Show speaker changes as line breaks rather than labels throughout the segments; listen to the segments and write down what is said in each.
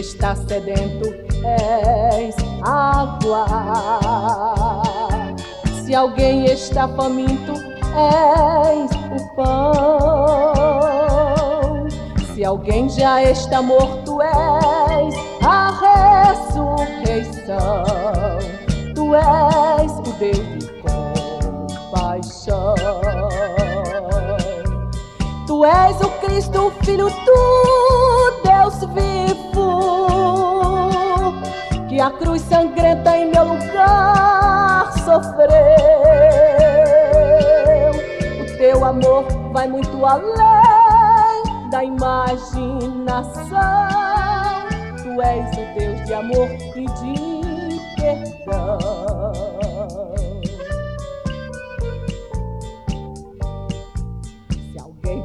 está sedento, és água. Se alguém está faminto, és o pão. Se alguém já está morto, és a ressurreição. Tu és o Deus de compaixão. Tu és o Cristo, Filho do Deus vivo, que a cruz sangrenta em meu lugar sofreu. O teu amor vai muito além da imaginação. Tu és o Deus de amor e de perdão.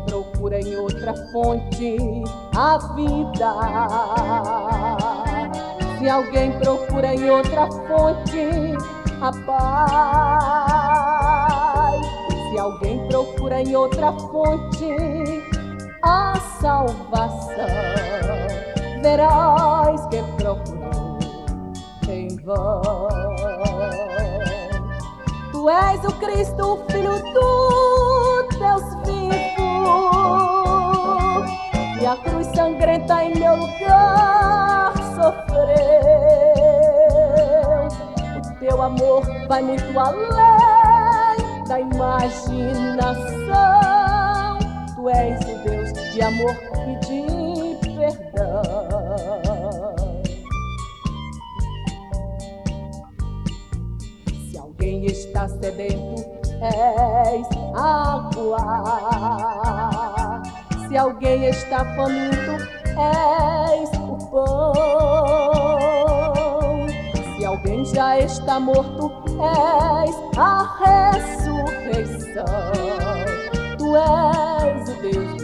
procura em outra fonte a vida. Se alguém procura em outra fonte a paz, se alguém procura em outra fonte a salvação, verás que procurou em vão. Tu és o Cristo, o Filho do Deus vivo e a cruz sangrenta em meu lugar Teu amor vai muito além da imaginação. Tu és o Deus de amor e de perdão. Se alguém está sedento, és água se alguém está faminto, és o pão. Alguém já está morto, és a ressurreição. Tu és o Deus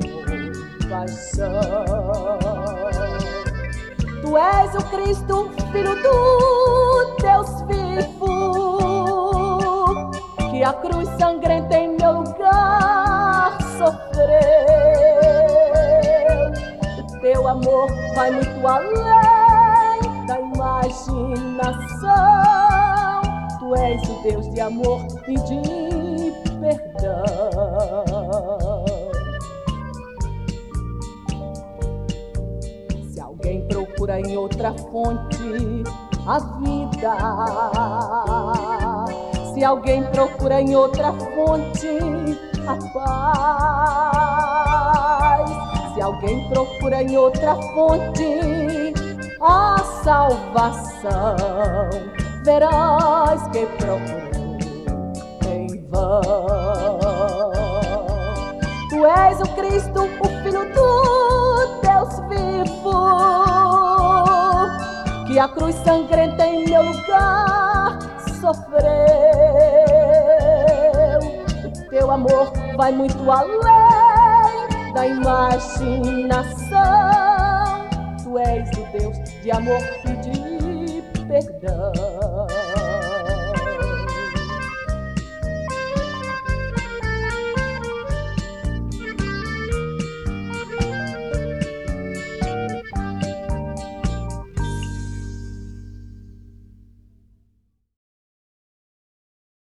de paixão. Tu és o Cristo, Filho do Deus vivo, que a cruz sangrenta em meu lugar sofreu teu amor vai muito além imaginação. Tu és o Deus de amor e de perdão. Se alguém procura em outra fonte a vida, se alguém procura em outra fonte a paz se alguém procura em outra fonte a salvação, verás que procurou em vão. Tu és o Cristo, o Filho do Deus vivo, que a cruz sangrenta em meu lugar sofreu. O teu amor vai muito além da imaginação. De amor de perdão.